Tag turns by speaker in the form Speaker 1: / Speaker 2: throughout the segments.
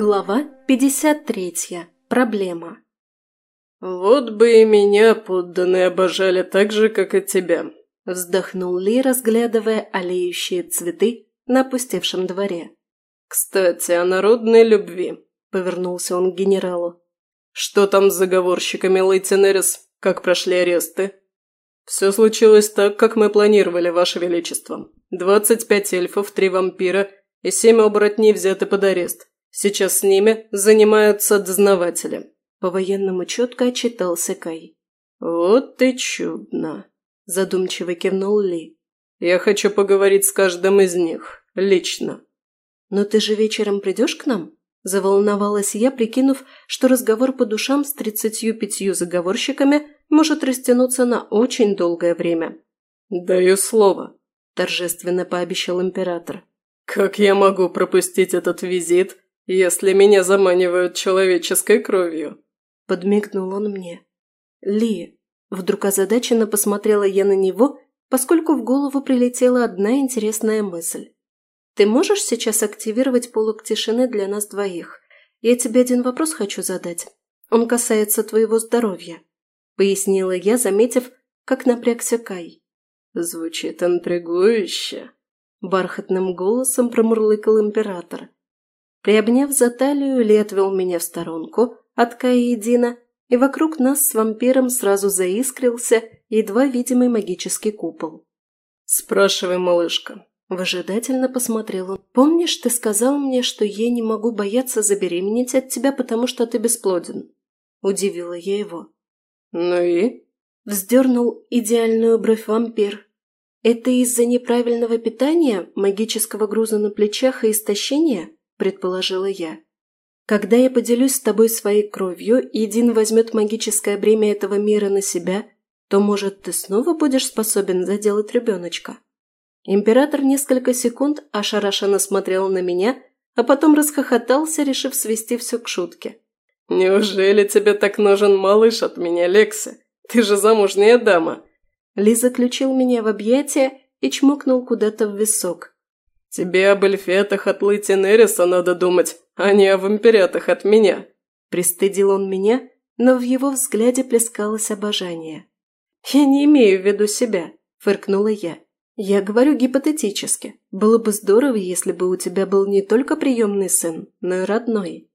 Speaker 1: Глава 53. Проблема.
Speaker 2: «Вот бы и меня подданные обожали так же, как и тебя», –
Speaker 1: вздохнул Ли, разглядывая олеющие цветы на опустевшем дворе.
Speaker 2: «Кстати, о народной любви», – повернулся он к генералу. «Что там с заговорщиками, Лейтенерис? Как прошли аресты?» «Все случилось так, как мы планировали, Ваше Величество. Двадцать пять эльфов, три вампира и семь оборотней взяты под арест. Сейчас с ними занимаются дознаватели».
Speaker 1: По-военному четко отчитался Кай.
Speaker 2: «Вот и чудно», – задумчиво кивнул Ли. «Я хочу поговорить с каждым из них, лично».
Speaker 1: «Но ты же вечером придешь к нам?» – заволновалась я, прикинув, что разговор по душам с тридцатью пятью заговорщиками может растянуться на очень долгое время.
Speaker 2: «Даю слово», –
Speaker 1: торжественно пообещал император.
Speaker 2: «Как я могу пропустить этот визит если меня заманивают человеческой кровью?»
Speaker 1: Подмигнул он мне. «Ли!» Вдруг озадаченно посмотрела я на него, поскольку в голову прилетела одна интересная мысль. «Ты можешь сейчас активировать полок тишины для нас двоих? Я тебе один вопрос хочу задать. Он касается твоего здоровья», – пояснила я, заметив, как напрягся Кай.
Speaker 2: «Звучит интригующе», – бархатным голосом промурлыкал император.
Speaker 1: Приобняв за талию, Ли отвел меня в сторонку от Каи и Дина, и вокруг нас с вампиром сразу заискрился едва видимый магический купол.
Speaker 2: «Спрашивай, малышка».
Speaker 1: Выжидательно посмотрел он. «Помнишь, ты сказал мне, что я не могу бояться забеременеть от тебя, потому что ты бесплоден?» Удивила я его.
Speaker 2: «Ну и?»
Speaker 1: Вздернул идеальную бровь вампир. «Это из-за неправильного питания, магического груза на плечах и истощения?» Предположила я. Когда я поделюсь с тобой своей кровью, и Дин возьмет магическое бремя этого мира на себя, то, может, ты снова будешь способен заделать ребеночка?» Император несколько секунд ошарашенно смотрел на меня, а потом расхохотался, решив свести все к шутке.
Speaker 2: «Неужели тебе так нужен малыш от меня, Лекса? Ты же замужняя дама!»
Speaker 1: Ли заключил меня в объятия и чмокнул куда-то в висок.
Speaker 2: «Тебе об эльфетах от Лейтенериса надо думать, а не о вампирятах от меня».
Speaker 1: Пристыдил он меня, но в его взгляде плескалось обожание. «Я не имею в виду себя», – фыркнула я. «Я говорю гипотетически. Было бы здорово, если бы у тебя был не только приемный сын, но и родной».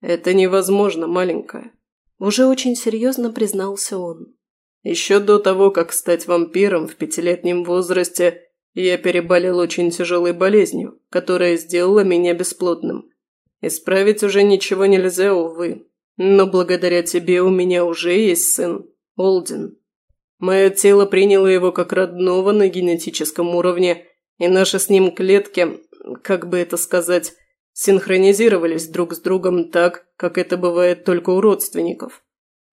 Speaker 2: «Это невозможно, маленькая», – уже очень серьезно признался он. «Еще до того, как стать вампиром в пятилетнем возрасте, я переболел очень тяжелой болезнью, которая сделала меня бесплодным. Исправить уже ничего нельзя, увы. Но благодаря тебе у меня уже есть сын, Олдин. Мое тело приняло его как родного на генетическом уровне, и наши с ним клетки, как бы это сказать, синхронизировались друг с другом так, как это бывает только у родственников.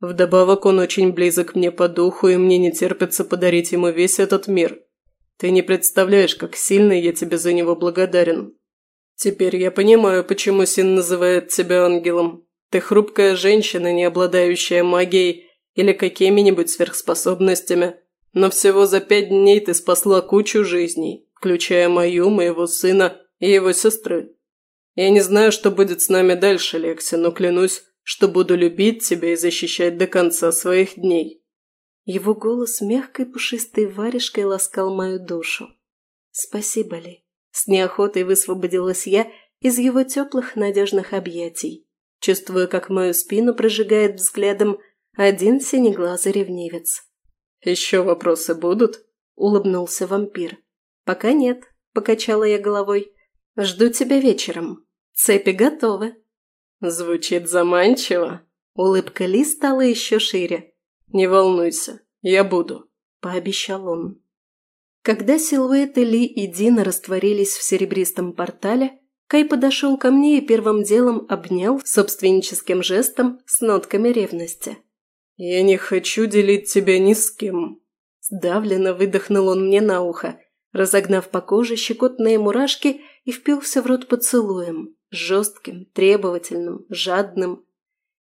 Speaker 2: Вдобавок он очень близок мне по духу, и мне не терпится подарить ему весь этот мир – ты не представляешь, как сильно я тебе за него благодарен. Теперь я понимаю, почему Син называет тебя ангелом. Ты хрупкая женщина, не обладающая магией или какими-нибудь сверхспособностями. Но всего за пять дней ты спасла кучу жизней, включая мою, моего сына и его сестры. Я не знаю, что будет с нами дальше, Лекси, но клянусь, что буду любить тебя и защищать до конца своих дней.
Speaker 1: Его голос мягкой пушистой варежкой ласкал мою душу. «Спасибо, Ли». С неохотой высвободилась я из его теплых надежных объятий, чувствуя, как мою спину прожигает взглядом один синеглазый ревнивец.
Speaker 2: «Еще вопросы будут?»
Speaker 1: – улыбнулся вампир. «Пока нет», – покачала я головой. «Жду тебя вечером. Цепи готовы».
Speaker 2: Звучит заманчиво.
Speaker 1: Улыбка Ли стала еще шире.
Speaker 2: «Не волнуйся, я буду», –
Speaker 1: пообещал он. Когда силуэты Ли и Дина растворились в серебристом портале, Кай подошел ко мне и первым делом обнял собственническим жестом с нотками ревности.
Speaker 2: «Я не хочу делить тебя ни с кем», – сдавленно выдохнул он мне на ухо, разогнав по коже щекотные мурашки и впился в рот поцелуем, жестким, требовательным, жадным,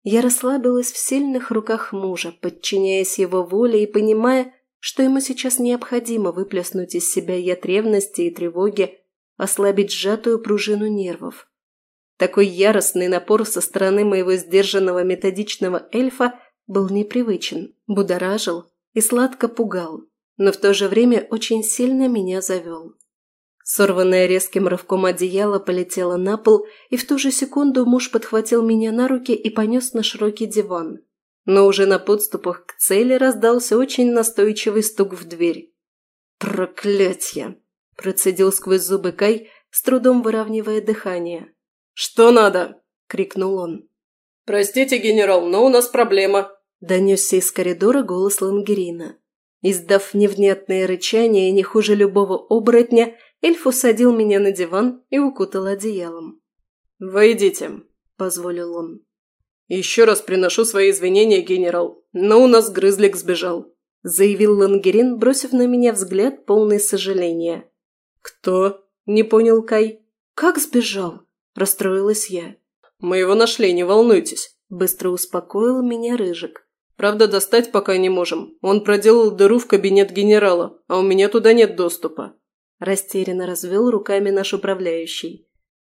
Speaker 2: я расслабилась в сильных руках мужа, подчиняясь его воле и понимая, что ему сейчас необходимо выплеснуть из себя яд ревности и тревоги, ослабить сжатую пружину нервов.
Speaker 1: Такой яростный напор со стороны моего сдержанного методичного эльфа был непривычен, будоражил и сладко пугал, но в то же время очень сильно меня завел. Сорванное резким рывком одеяло полетело на пол, и в ту же секунду муж подхватил меня на руки и понес на широкий диван. Но уже на подступах к цели раздался очень настойчивый стук в дверь. «Проклятье!» – процедил сквозь зубы Кай, с трудом выравнивая дыхание.
Speaker 2: «Что надо?» – крикнул он.
Speaker 3: «Простите, генерал, но у нас проблема», –
Speaker 1: донесся из коридора голос Лангерина. Издав невнятное рычание, не хуже любого оборотня – Эльф усадил меня на диван и укутал одеялом.
Speaker 2: «Войдите», – позволил он. «Еще раз приношу свои извинения, генерал, но у нас грызлик сбежал», – заявил Лангерин, бросив на меня взгляд полный сожаления.
Speaker 1: «Кто?» – не понял Кай. «Как сбежал?» – расстроилась я.
Speaker 2: «Мы его нашли, не волнуйтесь», –
Speaker 1: быстро успокоил меня Рыжик.
Speaker 2: «Правда, достать пока не можем. Он проделал дыру в кабинет генерала, а у меня туда нет доступа.
Speaker 1: Растерянно развел руками наш управляющий.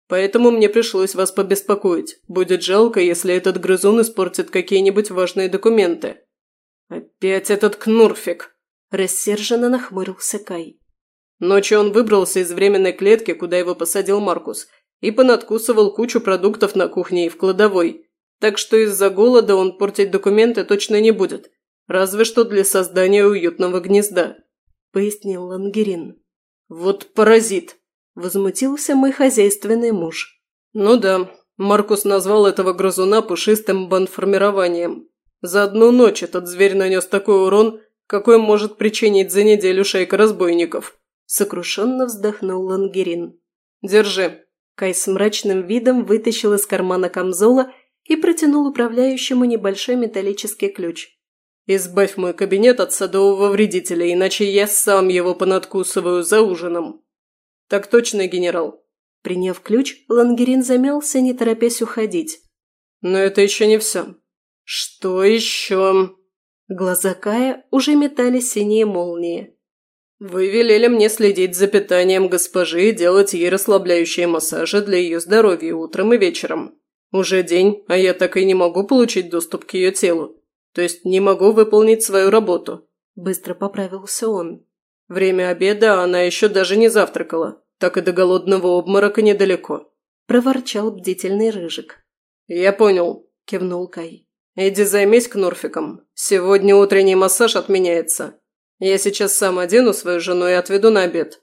Speaker 2: «Поэтому мне пришлось вас побеспокоить. Будет жалко, если этот грызун испортит какие-нибудь важные документы». «Опять этот кнурфик!» – рассерженно нахмурился Кай. Ночью он выбрался из временной клетки, куда его посадил Маркус, и понадкусывал кучу продуктов на кухне и в кладовой. Так что из-за голода он портить документы точно не будет. Разве что для создания уютного гнезда», – пояснил Лангерин. «Вот паразит!» – возмутился мой хозяйственный муж. «Ну да, Маркус назвал этого грызуна пушистым бандформированием. За одну ночь этот зверь нанес такой урон, какой может причинить за неделю шейка разбойников», – сокрушенно вздохнул Лангерин. «Держи». Кай с мрачным видом вытащил из кармана камзола и протянул управляющему небольшой металлический ключ. «Избавь мой кабинет от садового вредителя, иначе я сам его понадкусываю за ужином». «Так точно, генерал».
Speaker 1: Приняв ключ, Лангерин замялся, не торопясь уходить.
Speaker 2: «Но это еще не все». «Что еще?»
Speaker 1: Глаза Кая уже метали синие молнии.
Speaker 2: «Вы велели мне следить за питанием госпожи и делать ей расслабляющие массажи для ее здоровья утром и вечером. Уже день, а я так и не могу получить доступ к ее телу. То есть не могу выполнить свою работу», – быстро поправился он. «Время обеда, она еще даже не завтракала. Так и до голодного обморока недалеко», – проворчал бдительный Рыжик. «Я понял», – кивнул Кай. «Иди займись кнорфиком. Сегодня утренний массаж отменяется. Я сейчас сам одену свою жену и отведу на обед».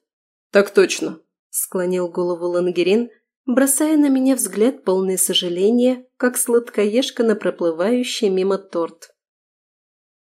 Speaker 2: «Так точно», – склонил голову Лангерин, бросая на меня взгляд полный сожаления, как сладкоежка на проплывающий мимо торт.